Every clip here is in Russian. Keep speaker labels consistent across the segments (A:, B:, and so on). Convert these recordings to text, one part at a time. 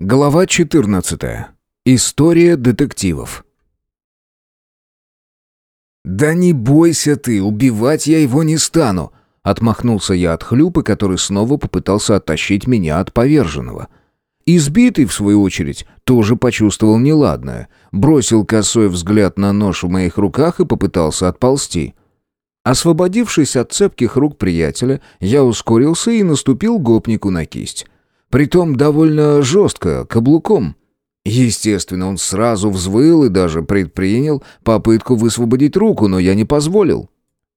A: Глава 14. История детективов. «Да не бойся ты, убивать я его не стану!» Отмахнулся я от хлюпа, который снова попытался оттащить меня от поверженного. Избитый, в свою очередь, тоже почувствовал неладное. Бросил косой взгляд на нож в моих руках и попытался отползти. Освободившись от цепких рук приятеля, я ускорился и наступил гопнику на кисть. Притом довольно жестко, каблуком. Естественно, он сразу взвыл и даже предпринял попытку высвободить руку, но я не позволил.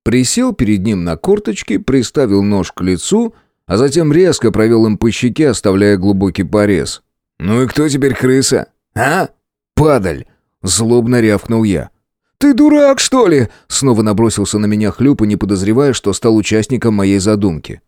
A: Присел перед ним на корточки, приставил нож к лицу, а затем резко провел им по щеке, оставляя глубокий порез. «Ну и кто теперь крыса? А? Падаль!» Злобно рявкнул я. «Ты дурак, что ли?» Снова набросился на меня хлюпа, не подозревая, что стал участником моей задумки.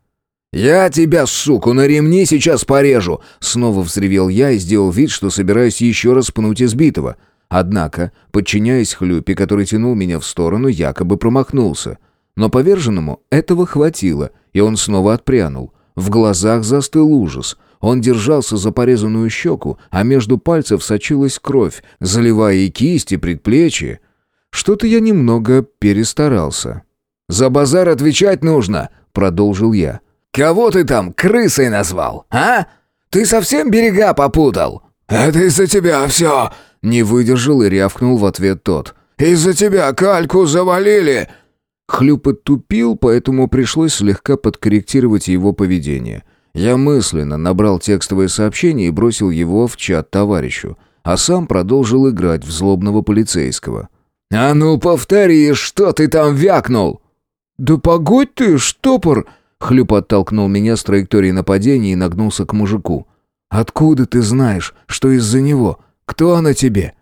A: «Я тебя, суку, на ремни сейчас порежу!» Снова взревел я и сделал вид, что собираюсь еще раз пнуть избитого. Однако, подчиняясь хлюпе, который тянул меня в сторону, якобы промахнулся. Но поверженному этого хватило, и он снова отпрянул. В глазах застыл ужас. Он держался за порезанную щеку, а между пальцев сочилась кровь, заливая и кисть, и предплечье. Что-то я немного перестарался. «За базар отвечать нужно!» — продолжил я. Кого ты там крысой назвал, а? Ты совсем берега попутал?» «Это из-за тебя все!» Не выдержал и рявкнул в ответ тот. «Из-за тебя кальку завалили!» Хлюпот тупил, поэтому пришлось слегка подкорректировать его поведение. Я мысленно набрал текстовое сообщение и бросил его в чат товарищу, а сам продолжил играть в злобного полицейского. «А ну повтори, что ты там вякнул!» «Да погодь ты, штопор!» Хлюп оттолкнул меня с траектории нападения и нагнулся к мужику. «Откуда ты знаешь, что из-за него? Кто она тебе?»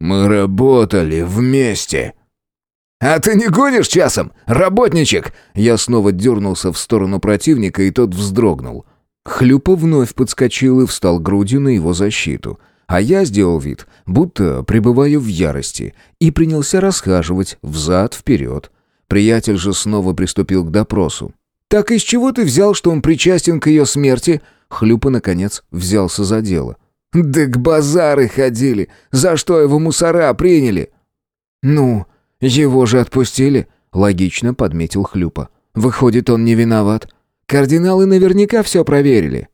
A: «Мы работали вместе». «А ты не гонишь часом, работничек?» Я снова дернулся в сторону противника, и тот вздрогнул. Хлюпа вновь подскочил и встал грудью на его защиту. А я сделал вид, будто пребываю в ярости, и принялся расхаживать взад-вперед. Приятель же снова приступил к допросу. «Так из чего ты взял, что он причастен к ее смерти?» Хлюпа, наконец, взялся за дело. «Да к базары ходили! За что его мусора приняли?» «Ну, его же отпустили», — логично подметил Хлюпа. «Выходит, он не виноват. Кардиналы наверняка все проверили».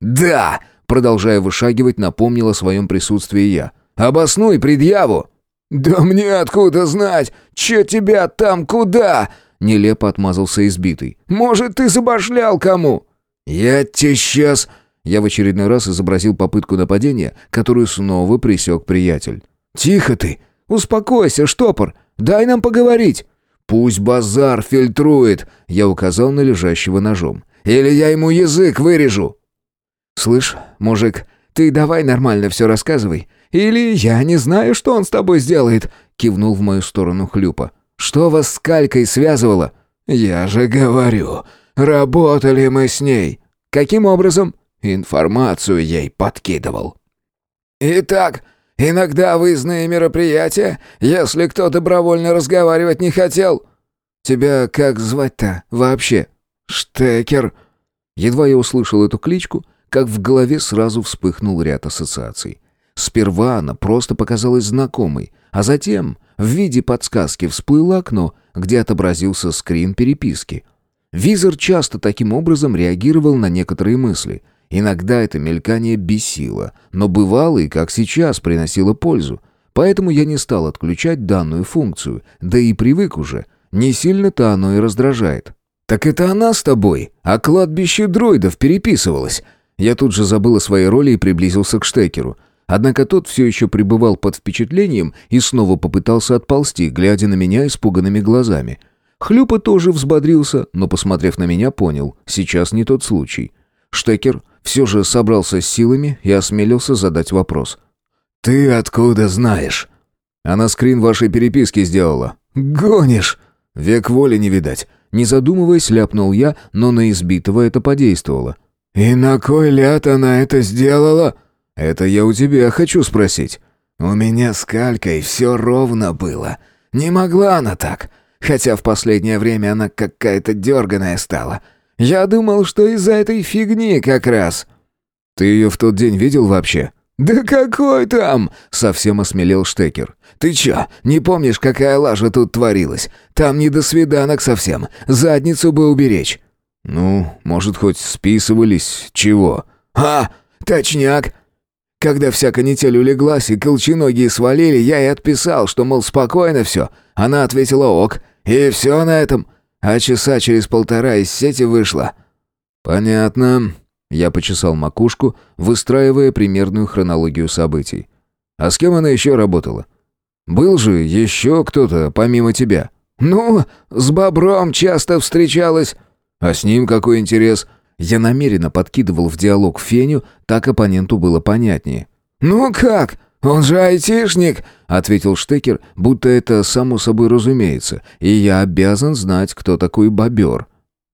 A: «Да!» — продолжая вышагивать, напомнил о своем присутствии я. «Обоснуй предъяву!» «Да мне откуда знать? Че тебя там куда?» Нелепо отмазался избитый. «Может, ты забашлял кому?» «Я тебе сейчас...» Я в очередной раз изобразил попытку нападения, которую снова присек приятель. «Тихо ты! Успокойся, штопор! Дай нам поговорить!» «Пусть базар фильтрует!» Я указал на лежащего ножом. «Или я ему язык вырежу!» «Слышь, мужик, ты давай нормально все рассказывай. Или я не знаю, что он с тобой сделает!» Кивнул в мою сторону Хлюпа. Что вас с Калькой связывало?» «Я же говорю, работали мы с ней». «Каким образом?» «Информацию ей подкидывал». «Итак, иногда выездные мероприятия, если кто добровольно разговаривать не хотел...» «Тебя как звать-то вообще?» «Штекер». Едва я услышал эту кличку, как в голове сразу вспыхнул ряд ассоциаций. Сперва она просто показалась знакомой, а затем в виде подсказки всплыло окно, где отобразился скрин переписки. Визор часто таким образом реагировал на некоторые мысли. Иногда это мелькание бесило, но бывало и как сейчас приносило пользу. Поэтому я не стал отключать данную функцию, да и привык уже. Не сильно-то оно и раздражает. «Так это она с тобой, а кладбище дроидов переписывалась». Я тут же забыл о своей роли и приблизился к Штекеру – Однако тот все еще пребывал под впечатлением и снова попытался отползти, глядя на меня испуганными глазами. Хлюпа тоже взбодрился, но, посмотрев на меня, понял, сейчас не тот случай. Штекер все же собрался с силами и осмелился задать вопрос. «Ты откуда знаешь?» «Она скрин вашей переписки сделала». «Гонишь!» «Век воли не видать». Не задумываясь, ляпнул я, но на избитого это подействовало. «И на кой ляд она это сделала?» «Это я у тебя хочу спросить». «У меня с Калькой все ровно было. Не могла она так. Хотя в последнее время она какая-то дерганая стала. Я думал, что из-за этой фигни как раз». «Ты ее в тот день видел вообще?»
B: «Да какой там?» — совсем осмелел Штекер. «Ты чё, не помнишь, какая лажа тут творилась? Там не до свиданок совсем. Задницу бы уберечь».
A: «Ну, может, хоть списывались, чего?»
B: «А, точняк. Когда вся канитель улеглась и колченогие свалили, я и отписал, что, мол, спокойно все. Она ответила ок, и все на этом. А часа через полтора из сети вышла».
A: «Понятно». Я почесал макушку, выстраивая примерную хронологию событий. «А с кем она еще работала? Был же еще кто-то, помимо тебя?»
B: «Ну, с Бобром часто встречалась».
A: «А с ним какой интерес?» Я намеренно подкидывал в диалог Феню, так оппоненту было понятнее.
B: «Ну как? Он же айтишник!» — ответил Штекер, будто это само собой разумеется, и я обязан знать, кто такой бобер.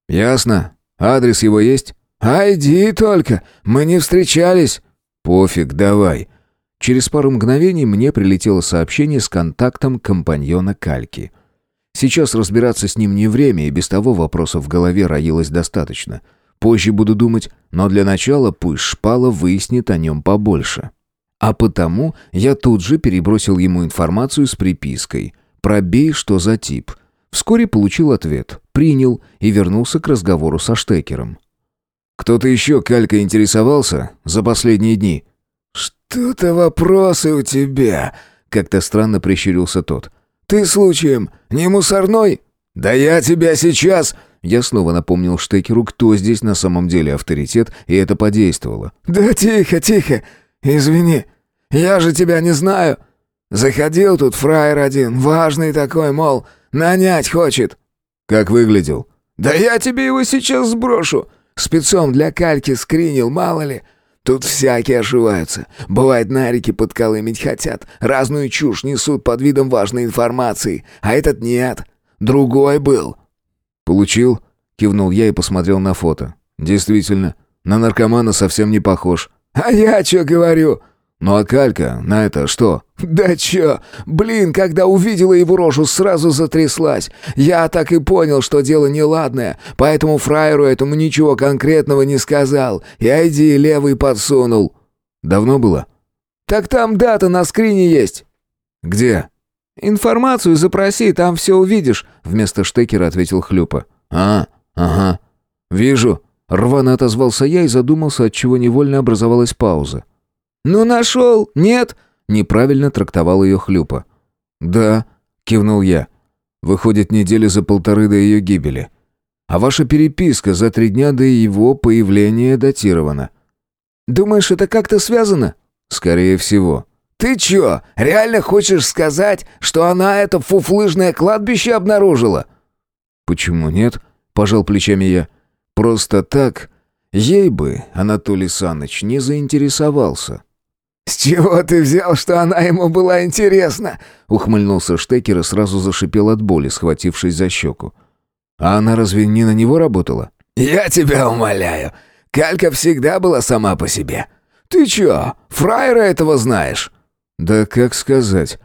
A: «Ясно. Адрес его есть?»
B: «Айди только! Мы не встречались!»
A: «Пофиг, давай!» Через пару мгновений мне прилетело сообщение с контактом компаньона Кальки. Сейчас разбираться с ним не время, и без того вопросов в голове роилось достаточно — Позже буду думать, но для начала пусть Шпала выяснит о нем побольше. А потому я тут же перебросил ему информацию с припиской «Пробей, что за тип». Вскоре получил ответ, принял и вернулся к разговору со Штекером. «Кто-то еще Калька интересовался за последние дни?»
B: «Что-то вопросы у тебя», — как-то странно прищурился тот. «Ты случаем не мусорной?» «Да я тебя сейчас...» Я снова напомнил Штекеру, кто здесь на самом деле авторитет, и это подействовало. «Да тихо, тихо! Извини, я же тебя не знаю. Заходил тут фраер один, важный такой, мол, нанять хочет».
A: «Как выглядел?»
B: «Да я тебе его сейчас сброшу. Спецом для кальки скринил, мало ли. Тут всякие ошиваются. Бывает, на реке подколымить хотят. Разную чушь несут под видом важной информации. А этот нет. Другой был.
A: «Получил?» — кивнул я и посмотрел на фото. «Действительно, на наркомана совсем не похож».
B: «А я что говорю?»
A: «Ну а калька на это что?»
B: «Да чё? Блин, когда увидела его рожу, сразу затряслась. Я так и понял, что дело неладное, поэтому фраеру этому ничего конкретного не сказал. И айди левый подсунул».
A: «Давно было?»
B: «Так там дата на скрине есть».
A: «Где?»
B: «Информацию запроси, там все увидишь», — вместо штекера ответил Хлюпа.
A: «А, ага. Вижу». Рвано отозвался я и задумался, от чего невольно образовалась пауза.
B: «Ну нашел, нет?»
A: — неправильно трактовал ее Хлюпа. «Да», — кивнул я. «Выходит, недели за полторы до ее гибели. А ваша переписка за три дня до его появления датирована».
B: «Думаешь, это как-то связано?»
A: «Скорее всего».
B: «Ты чё, реально хочешь сказать, что она это фуфлыжное кладбище обнаружила?»
A: «Почему нет?» — пожал плечами я. «Просто так ей бы Анатолий Саныч не заинтересовался».
B: «С чего ты взял, что она ему была интересна?» — ухмыльнулся Штекер и сразу зашипел от боли, схватившись за щеку.
A: «А она разве не на него работала?»
B: «Я тебя умоляю. Калька всегда была сама по себе. Ты чё, фраера этого знаешь?»
A: «Да как сказать.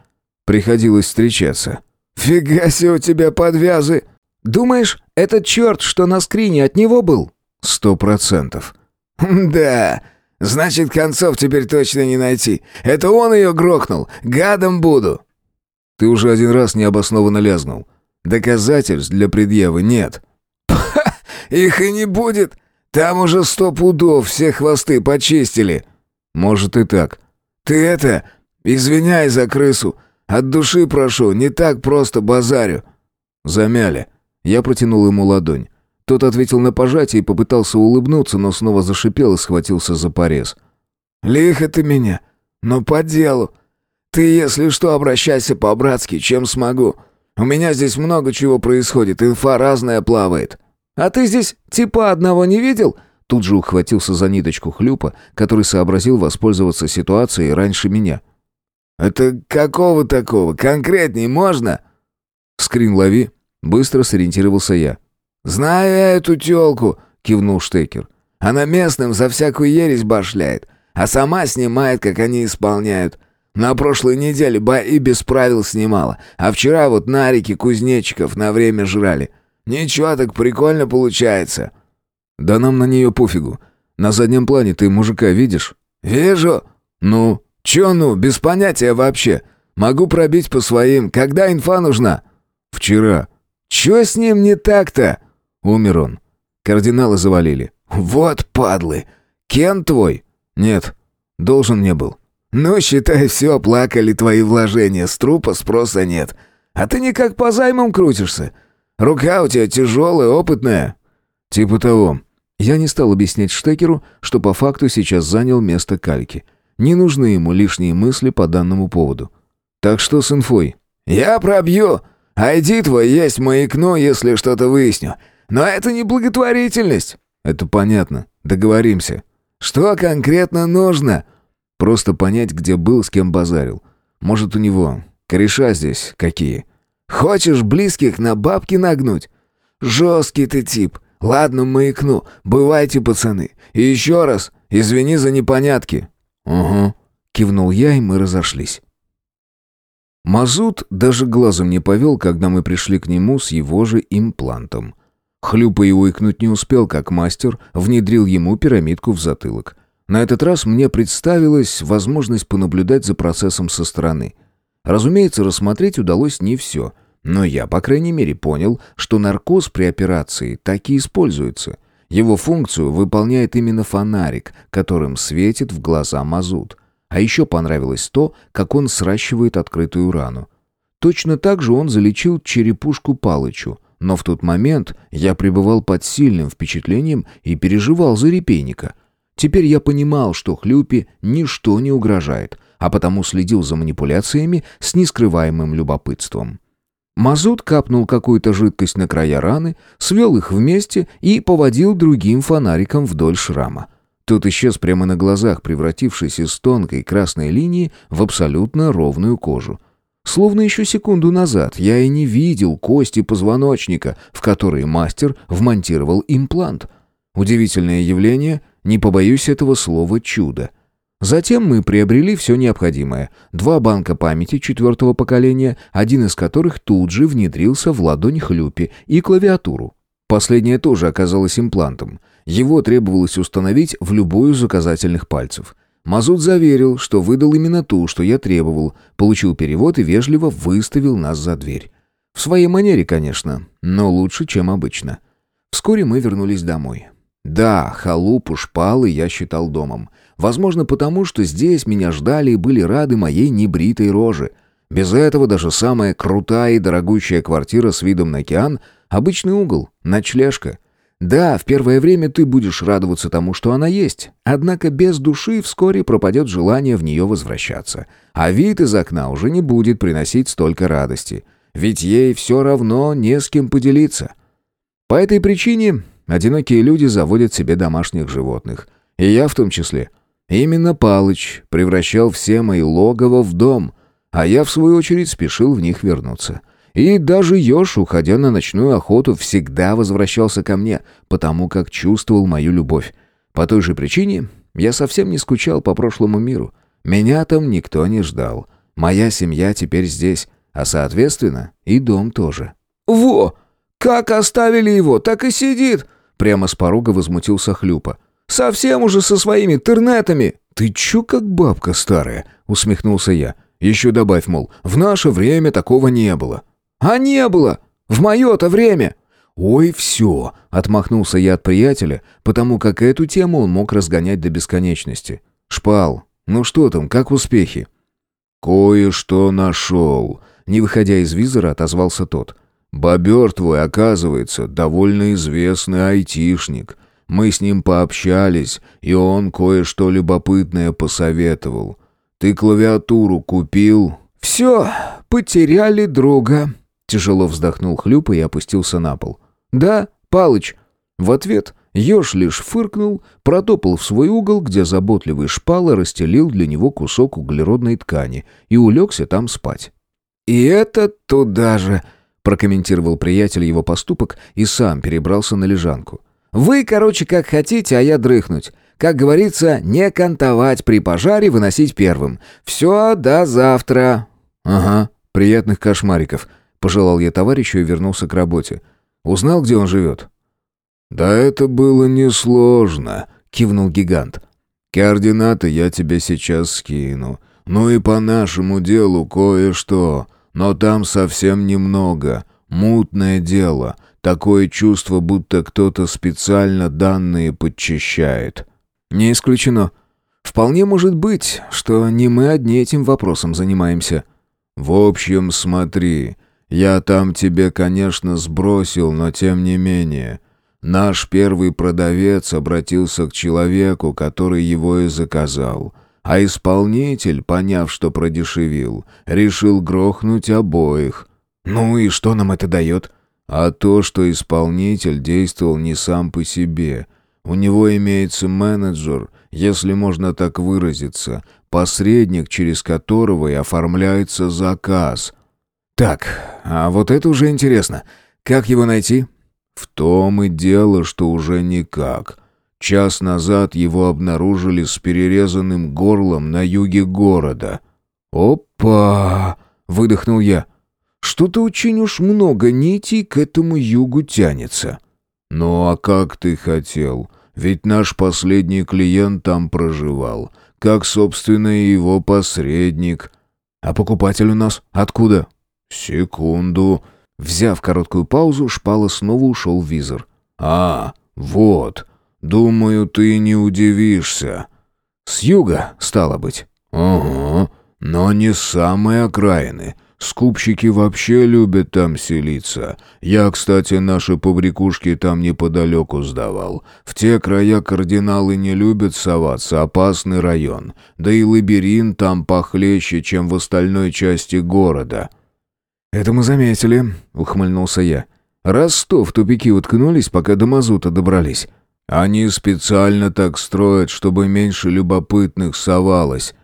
A: Приходилось встречаться».
B: «Фига себе у тебя подвязы!» «Думаешь, этот черт, что на скрине, от него был?»
A: «Сто процентов».
B: «Да, значит, концов теперь точно не найти. Это он ее грохнул. Гадом буду».
A: «Ты уже один раз необоснованно лязнул. Доказательств для предъявы нет».
B: «Ха, их и не будет. Там уже сто пудов все хвосты почистили».
A: «Может и так».
B: «Ты это, «Извиняй за крысу. От души прошу, не так просто базарю».
A: Замяли. Я протянул ему ладонь. Тот ответил на пожатие и попытался улыбнуться, но снова зашипел и схватился за порез.
B: «Лихо ты меня, но по делу. Ты, если что, обращайся по-братски, чем смогу. У меня здесь много чего происходит, инфа разная плавает». «А ты здесь типа одного не видел?»
A: Тут же ухватился за ниточку хлюпа, который сообразил воспользоваться ситуацией раньше меня.
B: «Это какого такого? Конкретней можно?»
A: «Скрин лови». Быстро сориентировался я.
B: «Знаю я эту тёлку», — кивнул Штекер. «Она местным за всякую ересь башляет, а сама снимает, как они исполняют. На прошлой неделе ба и без правил снимала, а вчера вот на реке кузнечиков на время жрали. Ничего, так прикольно получается».
A: «Да нам на нее пофигу. На заднем плане ты мужика видишь?»
B: «Вижу».
A: «Ну?»
B: «Чё ну, без понятия вообще. Могу пробить по своим. Когда инфа нужна?»
A: «Вчера».
B: «Чё с ним не так-то?»
A: «Умер он. Кардиналы завалили».
B: «Вот падлы. Кен твой?»
A: «Нет, должен не был».
B: «Ну, считай, все, плакали твои вложения, с трупа спроса нет. А ты никак по займам крутишься. Рука у тебя тяжелая, опытная».
A: «Типа того». Я не стал объяснять Штекеру, что по факту сейчас занял место кальки. Не нужны ему лишние мысли по данному поводу. «Так что с инфой?»
B: «Я пробью. Айди твой есть маякну, если что-то выясню. Но это не благотворительность».
A: «Это понятно. Договоримся».
B: «Что конкретно нужно?»
A: «Просто понять, где был, с кем базарил. Может, у него кореша здесь какие?»
B: «Хочешь близких на бабки нагнуть?» «Жесткий ты тип. Ладно, маякну. Бывайте, пацаны. И еще раз, извини за непонятки».
A: «Угу», — кивнул я, и мы разошлись. Мазут даже глазом не повел, когда мы пришли к нему с его же имплантом. Хлюпа и уикнуть не успел, как мастер внедрил ему пирамидку в затылок. На этот раз мне представилась возможность понаблюдать за процессом со стороны. Разумеется, рассмотреть удалось не все, но я, по крайней мере, понял, что наркоз при операции так и используется. Его функцию выполняет именно фонарик, которым светит в глаза мазут. А еще понравилось то, как он сращивает открытую рану. Точно так же он залечил черепушку Палычу, но в тот момент я пребывал под сильным впечатлением и переживал за репейника. Теперь я понимал, что Хлюпе ничто не угрожает, а потому следил за манипуляциями с нескрываемым любопытством. Мазут капнул какую-то жидкость на края раны, свел их вместе и поводил другим фонариком вдоль шрама. Тот исчез прямо на глазах, превратившись из тонкой красной линии в абсолютно ровную кожу. Словно еще секунду назад я и не видел кости позвоночника, в которые мастер вмонтировал имплант. Удивительное явление, не побоюсь этого слова «чудо». Затем мы приобрели все необходимое. Два банка памяти четвертого поколения, один из которых тут же внедрился в ладонь Хлюпи, и клавиатуру. Последняя тоже оказалась имплантом. Его требовалось установить в любую из указательных пальцев. Мазут заверил, что выдал именно ту, что я требовал, получил перевод и вежливо выставил нас за дверь. В своей манере, конечно, но лучше, чем обычно. Вскоре мы вернулись домой. Да, халупу, шпалы я считал домом. Возможно, потому что здесь меня ждали и были рады моей небритой роже. Без этого даже самая крутая и дорогущая квартира с видом на океан — обычный угол, ночлежка. Да, в первое время ты будешь радоваться тому, что она есть, однако без души вскоре пропадет желание в нее возвращаться. А вид из окна уже не будет приносить столько радости, ведь ей все равно не с кем поделиться. По этой причине одинокие люди заводят себе домашних животных, и я в том числе – Именно Палыч превращал все мои логово в дом, а я, в свою очередь, спешил в них вернуться. И даже еж, уходя на ночную охоту, всегда возвращался ко мне, потому как чувствовал мою любовь. По той же причине я совсем не скучал по прошлому миру. Меня там никто не ждал. Моя семья теперь здесь, а, соответственно, и дом тоже.
B: «Во! Как оставили его, так и сидит!» Прямо с порога возмутился Хлюпа. Совсем уже со своими интернетами!»
A: «Ты чё как бабка старая?» — усмехнулся я. «Еще добавь, мол, в наше время такого не было».
B: «А не было! В мое-то время!»
A: «Ой, все!» — отмахнулся я от приятеля, потому как эту тему он мог разгонять до бесконечности. «Шпал, ну что там, как успехи?» «Кое-что нашел», — не выходя из визора, отозвался тот. «Бобер твой, оказывается, довольно известный айтишник. Мы с ним пообщались, и он кое-что любопытное посоветовал. Ты клавиатуру купил?»
B: «Все, потеряли друга», — тяжело вздохнул Хлюпа и опустился на пол. «Да, Палыч». В ответ еж лишь фыркнул, протопал в свой угол, где заботливый шпала расстелил для него кусок углеродной ткани и улегся там спать. «И это туда же», — прокомментировал приятель его поступок и сам перебрался на лежанку. Вы, короче, как хотите, а я дрыхнуть. Как говорится, не кантовать при пожаре, выносить первым. Все, до завтра».
A: «Ага, приятных кошмариков», — пожелал я товарищу и вернулся к работе. «Узнал, где он живет?»
B: «Да это было несложно», ——
A: кивнул гигант.
B: «Координаты я тебе сейчас скину. Ну и по нашему делу кое-что, но там совсем немного. Мутное дело. Такое чувство, будто кто-то специально данные подчищает».
A: «Не исключено. Вполне может быть, что не мы одни этим вопросом занимаемся».
B: «В общем, смотри, я там тебе, конечно, сбросил, но тем не менее. Наш первый продавец обратился к человеку, который его и заказал. А исполнитель, поняв, что продешевил, решил грохнуть обоих.
A: Ну и что нам это дает?»
B: А то, что исполнитель действовал не сам по себе. У него имеется менеджер, если можно так выразиться, посредник, через которого и оформляется заказ.
A: Так, а вот это уже интересно. Как его найти?
B: В том и дело, что уже никак. Час назад его обнаружили с перерезанным горлом на юге города.
A: «Опа!» — выдохнул я. Что-то очень уж много нитей к этому югу тянется.
B: Ну а как ты хотел? Ведь наш последний клиент там проживал. Как, собственно, и его посредник.
A: А покупатель у нас откуда?
B: Секунду.
A: Взяв короткую паузу, Шпала снова ушел в визор.
B: А, вот. Думаю, ты не удивишься.
A: С юга, стало быть.
B: Ага, но не с самой окраины. Скупщики вообще любят там селиться. Я, кстати, наши побрякушки там неподалеку сдавал. В те края кардиналы не любят соваться, опасный район. Да и лабиринт там похлеще, чем в остальной части города».
A: «Это мы заметили», — ухмыльнулся я. «Раз сто в тупики уткнулись, пока до мазута добрались».
B: «Они специально так строят, чтобы меньше любопытных совалось».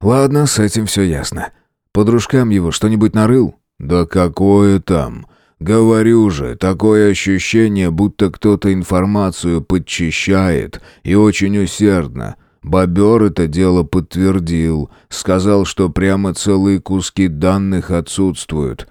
A: «Ладно, с этим все ясно». По дружкам его что-нибудь нарыл?
B: Да какое там? Говорю же, такое ощущение, будто кто-то информацию подчищает, и очень усердно. Бобер это дело подтвердил, сказал, что прямо целые куски данных отсутствуют.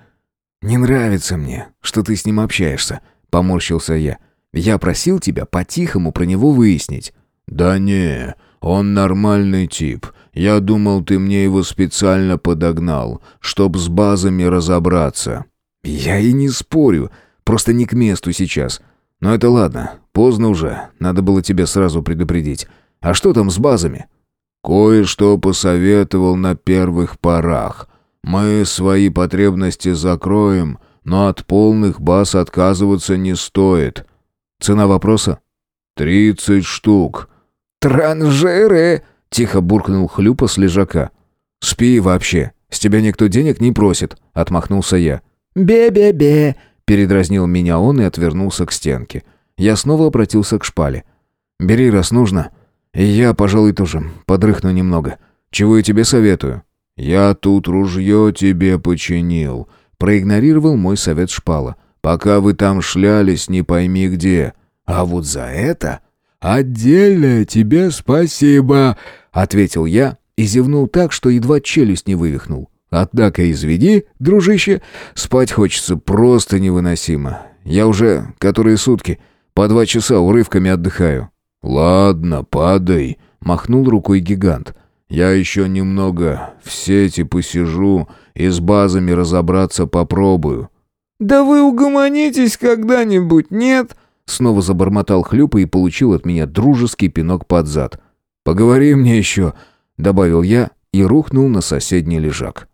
A: «Не нравится мне, что ты с ним общаешься», — поморщился я. «Я просил тебя по-тихому про него выяснить».
B: «Да не, он нормальный тип. Я думал, ты мне его специально подогнал, чтоб с базами разобраться».
A: «Я и не спорю, просто не к месту сейчас. Но это ладно, поздно уже, надо было тебе сразу предупредить. А что там с базами?»
B: «Кое-что посоветовал на первых порах. Мы свои потребности закроем, но от полных баз отказываться не стоит».
A: «Цена вопроса?»
B: «Тридцать штук».
A: «Транжиры!» Тихо буркнул хлюпа с лежака. «Спи вообще. С тебя никто денег не просит», — отмахнулся я.
C: «Бе-бе-бе», —
A: передразнил меня он и отвернулся к стенке. Я снова обратился к шпале. «Бери, раз нужно. И я, пожалуй, тоже подрыхну немного. Чего я тебе советую?»
B: «Я тут ружье тебе починил», — проигнорировал мой совет шпала. «Пока вы там шлялись, не пойми где. А вот за это...» «Отдельное тебе спасибо»,
A: ответил я и зевнул так, что едва челюсть не вывихнул. Однако изведи, дружище, спать хочется просто невыносимо. Я уже которые сутки по два часа урывками отдыхаю.
B: Ладно, падай, махнул рукой гигант. Я еще немного в сети посижу и с базами разобраться попробую.
C: Да вы угомонитесь когда-нибудь, нет?
A: Снова забормотал хлюпа и получил от меня дружеский пинок под зад. «Поговори мне еще», — добавил я и рухнул на соседний лежак.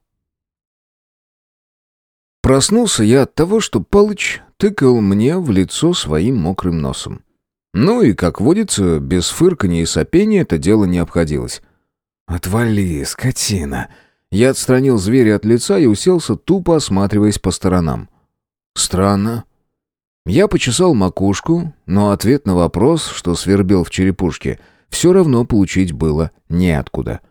A: Проснулся я от того, что Палыч тыкал мне в лицо своим мокрым носом. Ну и, как водится, без фырканья и сопения это дело не обходилось. «Отвали, скотина!» Я отстранил зверя от лица и уселся, тупо осматриваясь по сторонам. «Странно». Я почесал макушку, но ответ на вопрос, что свербел в черепушке, все равно получить было неоткуда.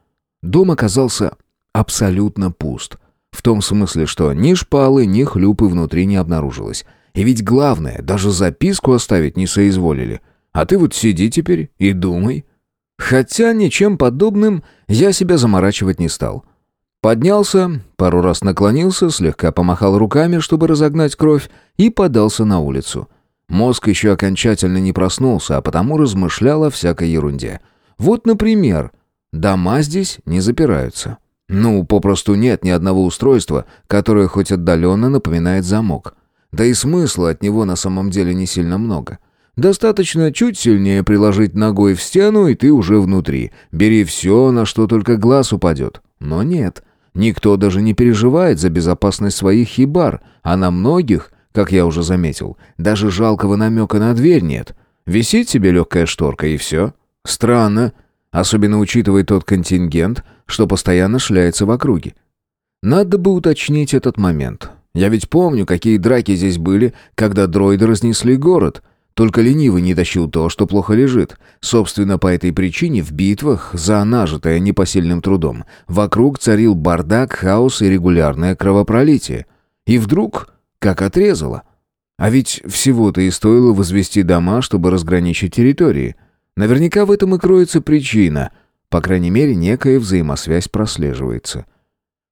A: Дом оказался абсолютно пуст. В том смысле, что ни шпалы, ни хлюпы внутри не обнаружилось. И ведь главное, даже записку оставить не соизволили. А ты вот сиди теперь и думай. Хотя ничем подобным я себя заморачивать не стал. Поднялся, пару раз наклонился, слегка помахал руками, чтобы разогнать кровь, и подался на улицу. Мозг еще окончательно не проснулся, а потому размышлял о всякой ерунде. Вот, например, дома здесь не запираются. Ну, попросту нет ни одного устройства, которое хоть отдаленно напоминает замок. Да и смысла от него на самом деле не сильно много. Достаточно чуть сильнее приложить ногой в стену, и ты уже внутри. Бери все, на что только глаз упадет. Но нет, никто даже не переживает за безопасность своих хибар, а на многих, как я уже заметил, даже жалкого намека на дверь нет. Висит себе легкая шторка, и все. Странно, особенно учитывая тот контингент, что постоянно шляется в округе. Надо бы уточнить этот момент. Я ведь помню, какие драки здесь были, когда дроиды разнесли город. Только ленивый не тащил то, что плохо лежит. Собственно, по этой причине в битвах, за нажитое непосильным трудом, вокруг царил бардак, хаос и регулярное кровопролитие. И вдруг, как отрезало. А ведь всего-то и стоило возвести дома, чтобы разграничить территории. Наверняка в этом и кроется причина. По крайней мере, некая взаимосвязь прослеживается.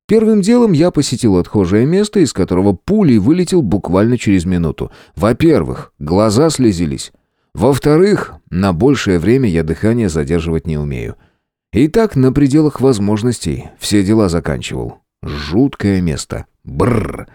A: Первым делом я посетил отхожее место, из которого пулей вылетел буквально через минуту. Во-первых, глаза слезились. Во-вторых, на большее время я дыхание задерживать не умею. И так на пределах возможностей все дела заканчивал. Жуткое место. Бррр.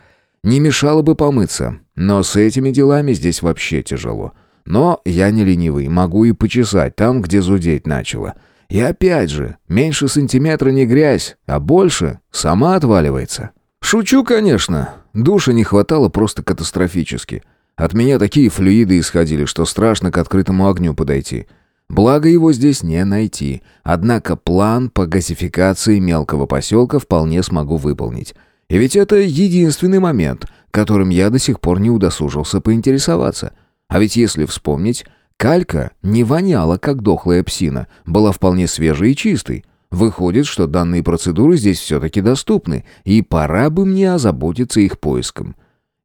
A: Не мешало бы помыться, но с этими делами здесь вообще тяжело. Но я не ленивый, могу и почесать там, где зудеть начало. — и опять же, меньше сантиметра не грязь, а больше сама отваливается. Шучу, конечно. Душа не хватало просто катастрофически. От меня такие флюиды исходили, что страшно к открытому огню подойти. Благо его здесь не найти. Однако план по газификации мелкого поселка вполне смогу выполнить. И ведь это единственный момент, которым я до сих пор не удосужился поинтересоваться. А ведь если вспомнить, Калька не воняла, как дохлая псина, была вполне свежей и чистой. Выходит, что данные процедуры здесь все-таки доступны, и пора бы мне озаботиться их поиском.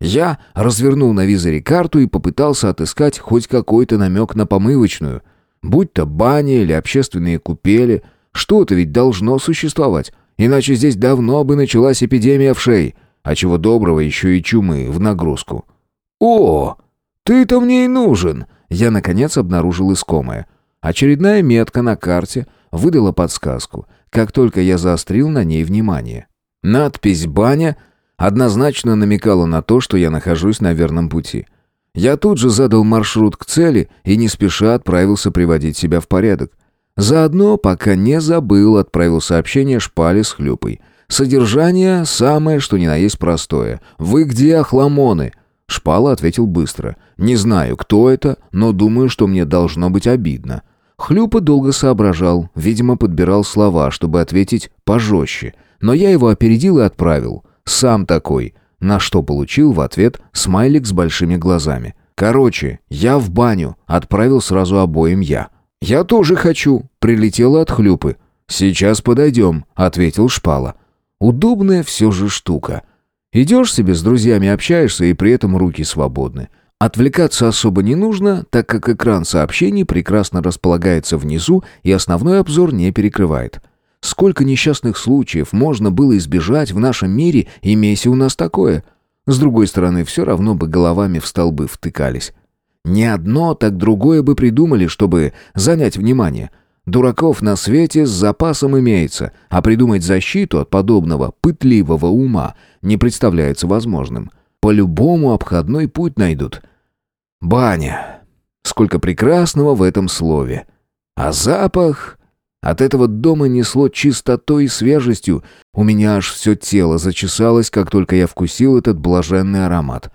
A: Я развернул на визоре карту и попытался отыскать хоть какой-то намек на помывочную. Будь то баня или общественные купели, что-то ведь должно существовать, иначе здесь давно бы началась эпидемия вшей, а чего доброго еще и чумы в нагрузку. «О, ты-то мне и нужен!» Я, наконец, обнаружил искомое. Очередная метка на карте выдала подсказку, как только я заострил на ней внимание. Надпись «Баня» однозначно намекала на то, что я нахожусь на верном пути. Я тут же задал маршрут к цели и не спеша отправился приводить себя в порядок. Заодно, пока не забыл, отправил сообщение шпале с хлюпой. Содержание самое, что ни на есть простое. «Вы где, охламоны?» Шпала ответил быстро. «Не знаю, кто это, но думаю, что мне должно быть обидно». Хлюпа долго соображал, видимо, подбирал слова, чтобы ответить пожестче. Но я его опередил и отправил. Сам такой. На что получил в ответ смайлик с большими глазами. «Короче, я в баню», — отправил сразу обоим я. «Я тоже хочу», — прилетела от Хлюпы. «Сейчас подойдем», — ответил Шпала. «Удобная все же штука». Идешь себе с друзьями общаешься и при этом руки свободны. Отвлекаться особо не нужно, так как экран сообщений прекрасно располагается внизу и основной обзор не перекрывает. Сколько несчастных случаев можно было избежать в нашем мире, имейся у нас такое? С другой стороны, все равно бы головами в столбы втыкались. Не одно, так другое бы придумали, чтобы занять внимание – Дураков на свете с запасом имеется, а придумать защиту от подобного пытливого ума не представляется возможным. По-любому обходной путь найдут. Баня. Сколько прекрасного в этом слове. А запах... От этого дома несло чистотой и свежестью. У меня аж все тело зачесалось, как только я вкусил этот блаженный аромат.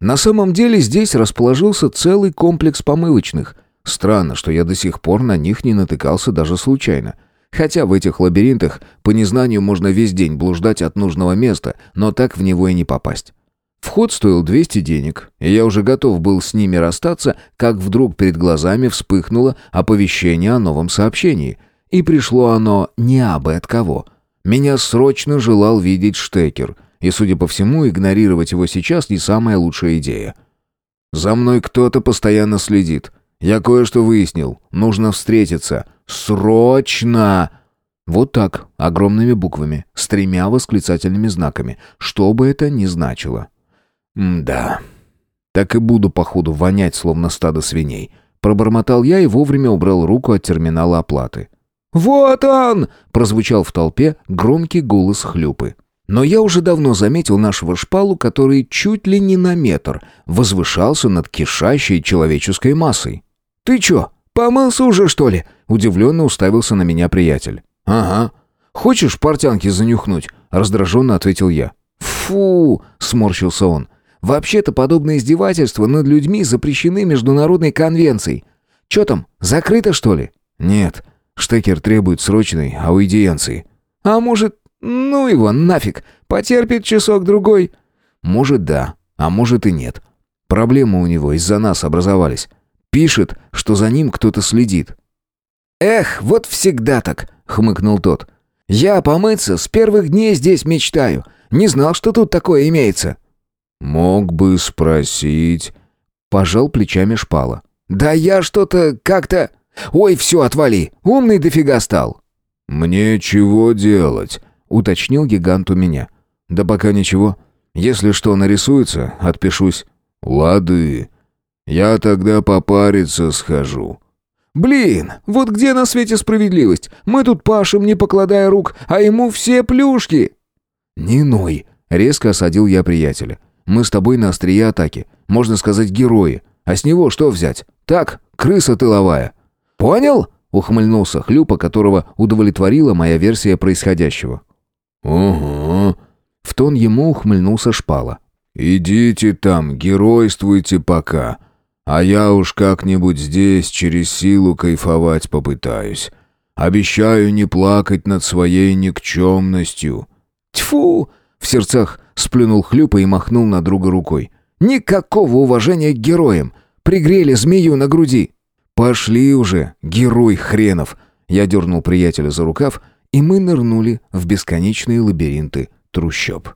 A: На самом деле здесь расположился целый комплекс помывочных. Странно, что я до сих пор на них не натыкался даже случайно. Хотя в этих лабиринтах по незнанию можно весь день блуждать от нужного места, но так в него и не попасть. Вход стоил 200 денег, и я уже готов был с ними расстаться, как вдруг перед глазами вспыхнуло оповещение о новом сообщении. И пришло оно не абы от кого. Меня срочно желал видеть Штекер, и, судя по всему, игнорировать его сейчас не самая лучшая идея. «За мной кто-то постоянно следит», я кое-что выяснил. Нужно встретиться. Срочно!» Вот так, огромными буквами, с тремя восклицательными знаками, что бы это ни значило. М да. Так и буду, походу, вонять, словно стадо свиней. Пробормотал я и вовремя убрал руку от терминала оплаты.
C: «Вот он!»
A: — прозвучал в толпе громкий голос хлюпы. Но я уже давно заметил нашего шпалу, который чуть ли не на метр возвышался над кишащей человеческой массой. «Ты чё, помылся уже, что ли?» — удивленно уставился на меня приятель. «Ага. Хочешь портянки занюхнуть?» — раздраженно ответил я. «Фу!» — сморщился он. «Вообще-то подобные издевательства над людьми запрещены международной конвенцией. Чё там, закрыто, что ли?» «Нет. Штекер требует срочной аудиенции». «А может, ну его нафиг, потерпит часок-другой?» «Может, да, а может и нет. Проблемы у него из-за нас образовались. Пишет, что за ним кто-то следит». «Эх, вот всегда так», — хмыкнул тот. «Я помыться с первых дней здесь мечтаю. Не знал, что тут такое имеется».
B: «Мог бы спросить...»
A: Пожал плечами шпала.
C: «Да я что-то как-то... Ой, все, отвали. Умный дофига стал».
B: «Мне чего делать?»
A: уточнил гигант у меня. «Да пока ничего. Если что нарисуется, отпишусь».
B: «Лады. Я тогда попариться схожу».
C: «Блин, вот где на свете справедливость? Мы тут пашем, не покладая рук, а ему все плюшки!»
A: «Не ной!» — резко осадил я приятеля. «Мы с тобой на острие атаки. Можно сказать, герои. А с него что взять? Так, крыса тыловая». «Понял?» — ухмыльнулся Хлюпа, которого удовлетворила моя версия происходящего.
B: «Угу».
A: В тон ему ухмыльнулся Шпала.
B: «Идите там, геройствуйте пока. А я уж как-нибудь здесь через силу кайфовать попытаюсь. Обещаю не плакать над своей никчемностью».
A: «Тьфу!» — в сердцах сплюнул Хлюпа и махнул на друга рукой. «Никакого уважения к героям! Пригрели змею на груди!» «Пошли уже, герой хренов!» Я дернул приятеля за рукав и мы нырнули в бесконечные лабиринты трущоб.